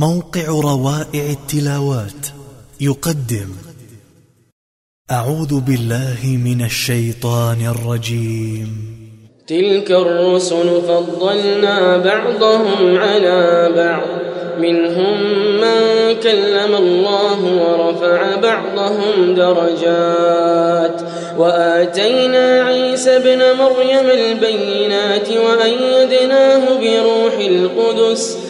موقع روائع التلاوات. يقدم. أعوذ بالله من الشيطان الرجيم. تلك الرسل فضلنا بعضهم على بعض. منهم من كلم الله ورفع بعضهم درجات. وآتينا عيسى ابن مريم البينات وأيدناه بروح القدس.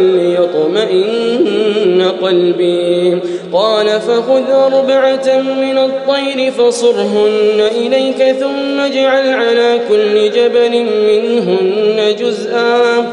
ليطمئن قلبي. قال فخذ أربعة من الطير فصرهن إليك ثم اجعل على كل جبل منهن جزءا.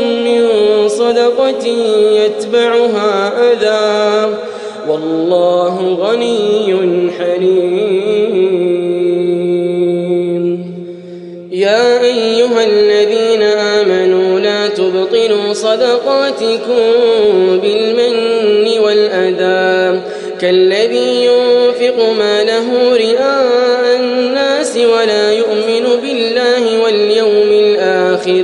صدقة يتبعها أذى. والله غني حليم. يا أيها الذين آمنوا لا تبطلوا صدقاتكم بالمن والأذى. كالذي ينفق ماله رئاء الناس ولا يؤمن بالله واليوم الآخر.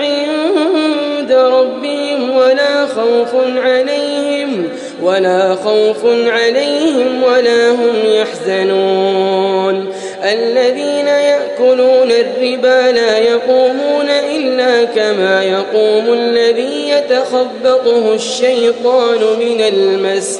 ربهم ولا خوف عليهم ولا خوف عليهم ولا هم يحزنون. الذين يأكلون الربا لا يقومون إلا كما يقوم الذي يتخبطه الشيطان من المس.